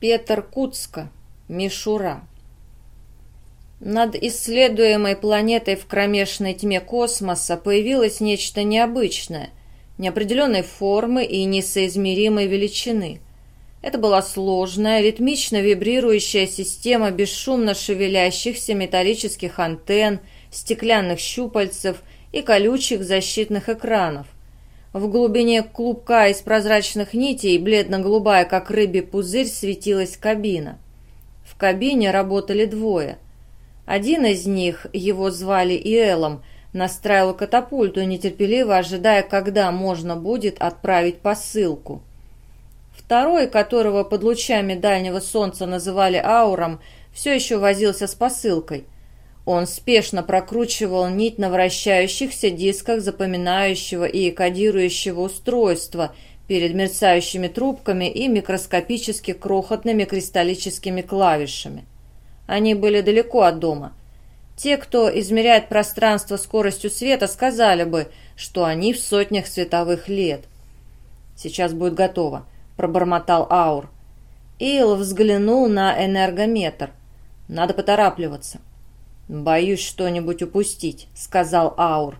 Петр Куцко. Мишура. Над исследуемой планетой в кромешной тьме космоса появилось нечто необычное, неопределенной формы и несоизмеримой величины. Это была сложная, ритмично вибрирующая система бесшумно шевелящихся металлических антенн, стеклянных щупальцев и колючих защитных экранов – в глубине клубка из прозрачных нитей, бледно-голубая, как рыбий пузырь, светилась кабина. В кабине работали двое. Один из них, его звали Иэлом, настраивал катапульту, нетерпеливо ожидая, когда можно будет отправить посылку. Второй, которого под лучами дальнего солнца называли Ауром, все еще возился с посылкой – он спешно прокручивал нить на вращающихся дисках запоминающего и кодирующего устройства перед мерцающими трубками и микроскопически крохотными кристаллическими клавишами. Они были далеко от дома. Те, кто измеряет пространство скоростью света, сказали бы, что они в сотнях световых лет. «Сейчас будет готово», — пробормотал Аур. Ил взглянул на энергометр. «Надо поторапливаться». «Боюсь что-нибудь упустить», — сказал Аур.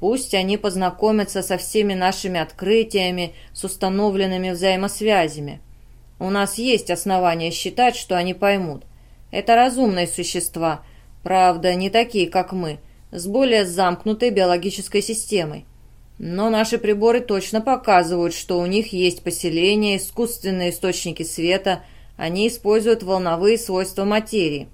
«Пусть они познакомятся со всеми нашими открытиями, с установленными взаимосвязями. У нас есть основания считать, что они поймут. Это разумные существа, правда, не такие, как мы, с более замкнутой биологической системой. Но наши приборы точно показывают, что у них есть поселения, искусственные источники света, они используют волновые свойства материи».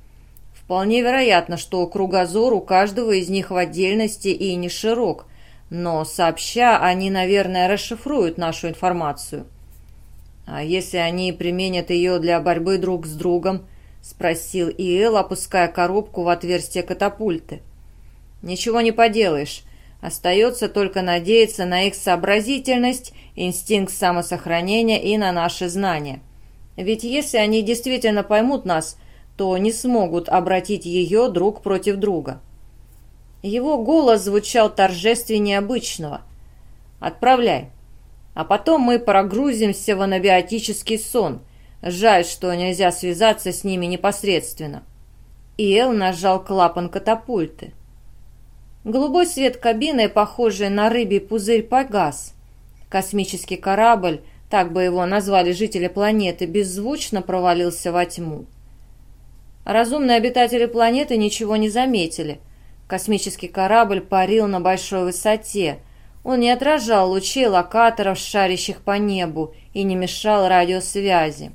Вполне вероятно, что кругозор у каждого из них в отдельности и не широк, но сообща они, наверное, расшифруют нашу информацию. А если они применят ее для борьбы друг с другом? Спросил Иэл, опуская коробку в отверстие катапульты. Ничего не поделаешь. Остается только надеяться на их сообразительность, инстинкт самосохранения и на наши знания. Ведь если они действительно поймут нас, то не смогут обратить ее друг против друга. Его голос звучал торжественнее обычного. «Отправляй. А потом мы прогрузимся в анабиотический сон. Жаль, что нельзя связаться с ними непосредственно». Иэл нажал клапан катапульты. Голубой свет кабины, похожий на рыбий пузырь, погас. Космический корабль, так бы его назвали жители планеты, беззвучно провалился во тьму. Разумные обитатели планеты ничего не заметили. Космический корабль парил на большой высоте. Он не отражал лучей локаторов, шарящих по небу, и не мешал радиосвязи.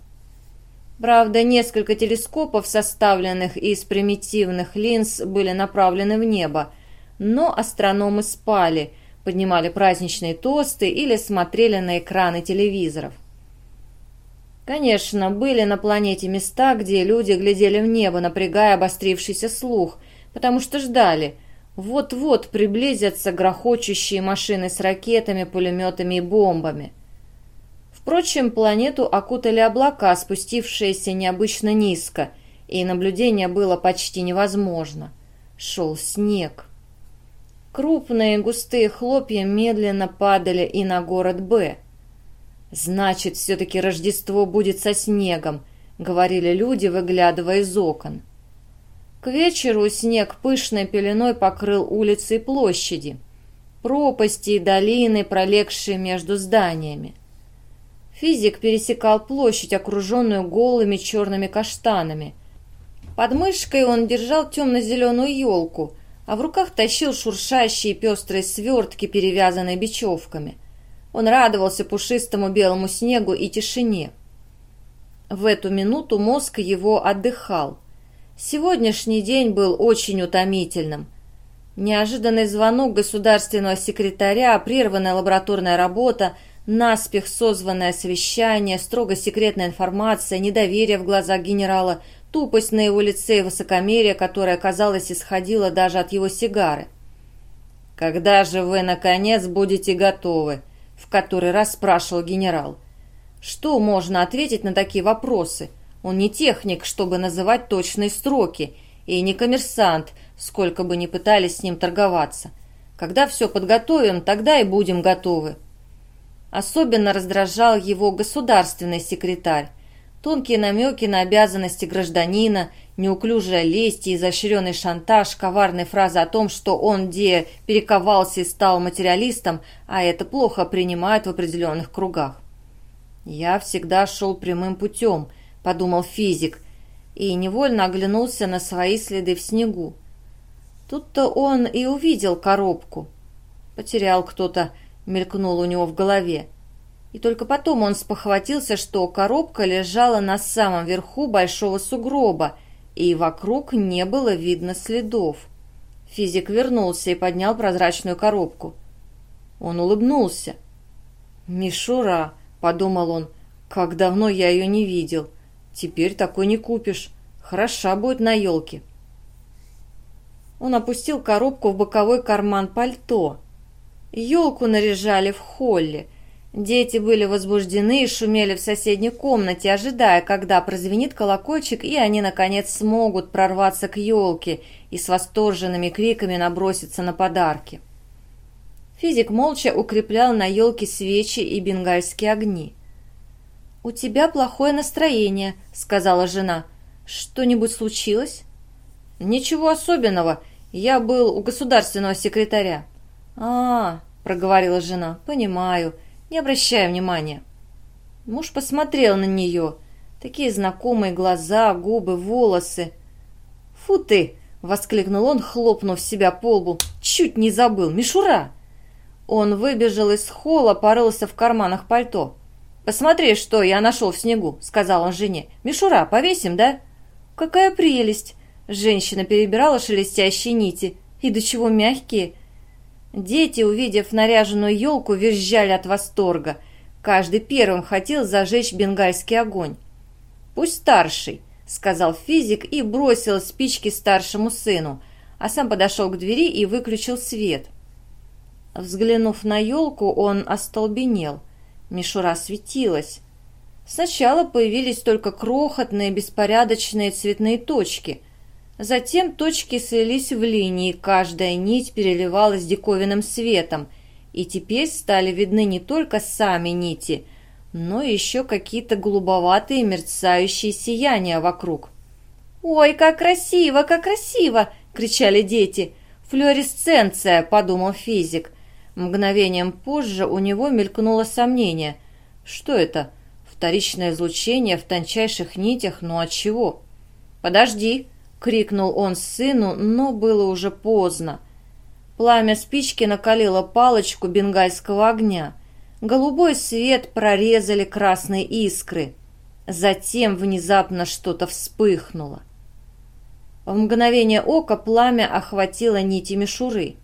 Правда, несколько телескопов, составленных из примитивных линз, были направлены в небо, но астрономы спали, поднимали праздничные тосты или смотрели на экраны телевизоров. Конечно, были на планете места, где люди глядели в небо, напрягая обострившийся слух, потому что ждали. Вот-вот приблизятся грохочущие машины с ракетами, пулеметами и бомбами. Впрочем, планету окутали облака, спустившиеся необычно низко, и наблюдение было почти невозможно. Шел снег. Крупные густые хлопья медленно падали и на город Б – «Значит, все-таки Рождество будет со снегом», — говорили люди, выглядывая из окон. К вечеру снег пышной пеленой покрыл улицы и площади, пропасти и долины, пролегшие между зданиями. Физик пересекал площадь, окруженную голыми черными каштанами. Под мышкой он держал темно-зеленую елку, а в руках тащил шуршащие пестрые свертки, перевязанные бечевками — он радовался пушистому белому снегу и тишине. В эту минуту мозг его отдыхал. Сегодняшний день был очень утомительным. Неожиданный звонок государственного секретаря, прерванная лабораторная работа, наспех созванное совещание, строго секретная информация, недоверие в глазах генерала, тупость на его лице и высокомерие, которое, казалось, исходило даже от его сигары. «Когда же вы, наконец, будете готовы?» В который раз спрашивал генерал. Что можно ответить на такие вопросы? Он не техник, чтобы называть точные строки, и не коммерсант, сколько бы ни пытались с ним торговаться. Когда все подготовим, тогда и будем готовы. Особенно раздражал его государственный секретарь. Тонкие намеки на обязанности гражданина, неуклюжая лесть и изощренный шантаж, коварные фразы о том, что он где перековался и стал материалистом, а это плохо принимают в определенных кругах. «Я всегда шел прямым путем», — подумал физик, и невольно оглянулся на свои следы в снегу. Тут-то он и увидел коробку. Потерял кто-то, мелькнул у него в голове. И только потом он спохватился, что коробка лежала на самом верху большого сугроба, и вокруг не было видно следов. Физик вернулся и поднял прозрачную коробку. Он улыбнулся. «Мишура», — подумал он, — «как давно я ее не видел. Теперь такой не купишь. Хороша будет на елке». Он опустил коробку в боковой карман пальто. Елку наряжали в холле. Дети были возбуждены и шумели в соседней комнате, ожидая, когда прозвенит колокольчик, и они, наконец, смогут прорваться к елке и с восторженными криками наброситься на подарки. Физик молча укреплял на елке свечи и бенгальские огни. «У тебя плохое настроение», — сказала жена. «Что-нибудь случилось?» «Ничего особенного. Я был у государственного секретаря». «А, — проговорила жена, — понимаю. Не обращай внимания». Муж посмотрел на нее. Такие знакомые глаза, губы, волосы. «Фу ты!» — воскликнул он, хлопнув себя по лбу. «Чуть не забыл! Мишура!» Он выбежал из холла, порылся в карманах пальто. «Посмотри, что я нашел в снегу», — сказал он жене. «Мишура, повесим, да?» «Какая прелесть!» Женщина перебирала шелестящие нити. И до чего мягкие. Дети, увидев наряженную елку, визжали от восторга. Каждый первым хотел зажечь бенгальский огонь. «Пусть старший», — сказал физик и бросил спички старшему сыну, а сам подошел к двери и выключил свет. Взглянув на елку, он остолбенел. Мишура светилась. Сначала появились только крохотные беспорядочные цветные точки — Затем точки слились в линии, каждая нить переливалась диковинным светом, и теперь стали видны не только сами нити, но еще какие-то голубоватые мерцающие сияния вокруг. «Ой, как красиво, как красиво!» — кричали дети. «Флуоресценция!» — подумал физик. Мгновением позже у него мелькнуло сомнение. «Что это? Вторичное излучение в тончайших нитях? Ну от чего?» «Подожди!» — крикнул он сыну, но было уже поздно. Пламя спички накалило палочку бенгальского огня. Голубой свет прорезали красные искры. Затем внезапно что-то вспыхнуло. В мгновение ока пламя охватило нити мишуры.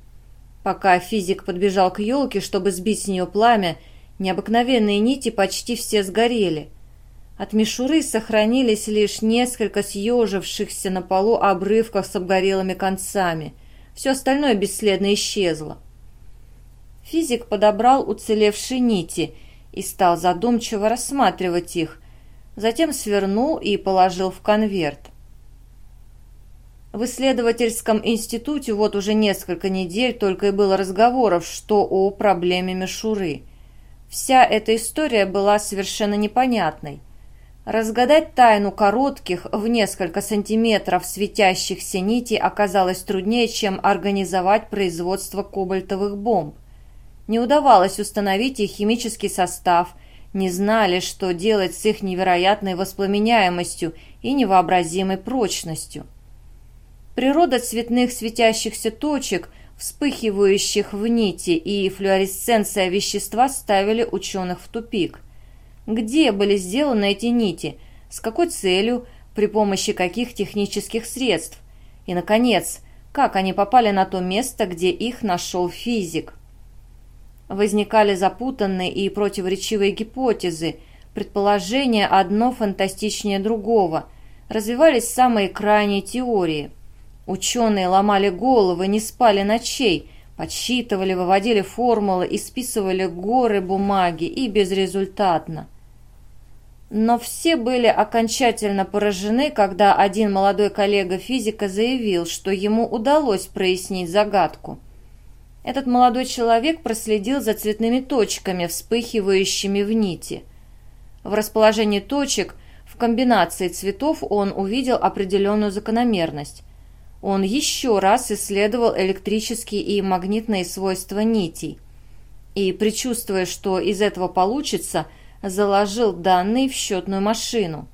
Пока физик подбежал к елке, чтобы сбить с нее пламя, необыкновенные нити почти все сгорели. От мишуры сохранились лишь несколько съежившихся на полу обрывков с обгорелыми концами. Все остальное бесследно исчезло. Физик подобрал уцелевшие нити и стал задумчиво рассматривать их, затем свернул и положил в конверт. В исследовательском институте вот уже несколько недель только и было разговоров, что о проблеме мишуры. Вся эта история была совершенно непонятной. Разгадать тайну коротких, в несколько сантиметров светящихся нитей оказалось труднее, чем организовать производство кобальтовых бомб. Не удавалось установить их химический состав, не знали, что делать с их невероятной воспламеняемостью и невообразимой прочностью. Природа цветных светящихся точек, вспыхивающих в нити и флуоресценция вещества ставили ученых в тупик. Где были сделаны эти нити? С какой целью? При помощи каких технических средств? И, наконец, как они попали на то место, где их нашел физик? Возникали запутанные и противоречивые гипотезы, предположения одно фантастичнее другого, развивались самые крайние теории. Ученые ломали головы, не спали ночей, подсчитывали, выводили формулы и списывали горы бумаги и безрезультатно. Но все были окончательно поражены, когда один молодой коллега физика заявил, что ему удалось прояснить загадку. Этот молодой человек проследил за цветными точками, вспыхивающими в нити. В расположении точек, В комбинации цветов он увидел определенную закономерность. Он еще раз исследовал электрические и магнитные свойства нитей. И, предчувствуя, что из этого получится, заложил данные в счетную машину.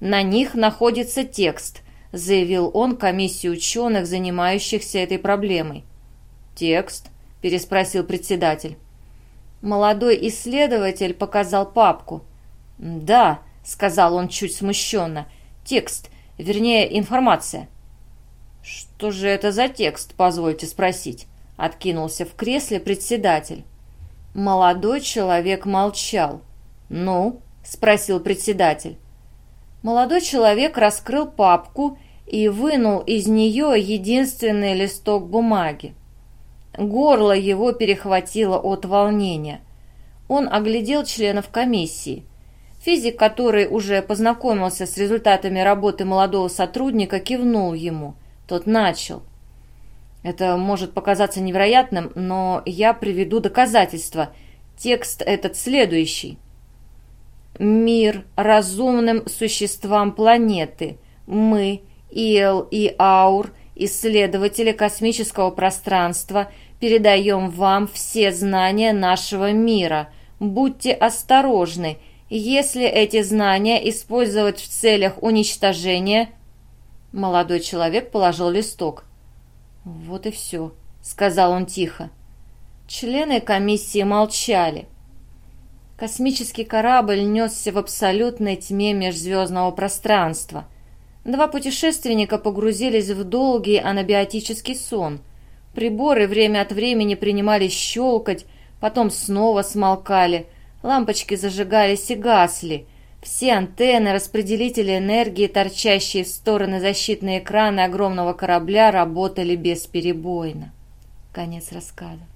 «На них находится текст», – заявил он комиссии ученых, занимающихся этой проблемой. «Текст?» – переспросил председатель. Молодой исследователь показал папку. «Да», — сказал он чуть смущенно, — «текст, вернее, информация». «Что же это за текст, позвольте спросить?» — откинулся в кресле председатель. Молодой человек молчал. «Ну?» — спросил председатель. Молодой человек раскрыл папку и вынул из нее единственный листок бумаги. Горло его перехватило от волнения. Он оглядел членов комиссии. Физик, который уже познакомился с результатами работы молодого сотрудника, кивнул ему. Тот начал. Это может показаться невероятным, но я приведу доказательства. Текст этот следующий. Мир разумным существам планеты. Мы, Ил и Аур, исследователи космического пространства, передаем вам все знания нашего мира. Будьте осторожны, если эти знания использовать в целях уничтожения... Молодой человек положил листок. «Вот и все», — сказал он тихо. Члены комиссии молчали. Космический корабль несся в абсолютной тьме межзвездного пространства — Два путешественника погрузились в долгий анабиотический сон. Приборы время от времени принимались щелкать, потом снова смолкали, лампочки зажигались и гасли. Все антенны, распределители энергии, торчащие в стороны защитные экраны огромного корабля, работали бесперебойно. Конец рассказа.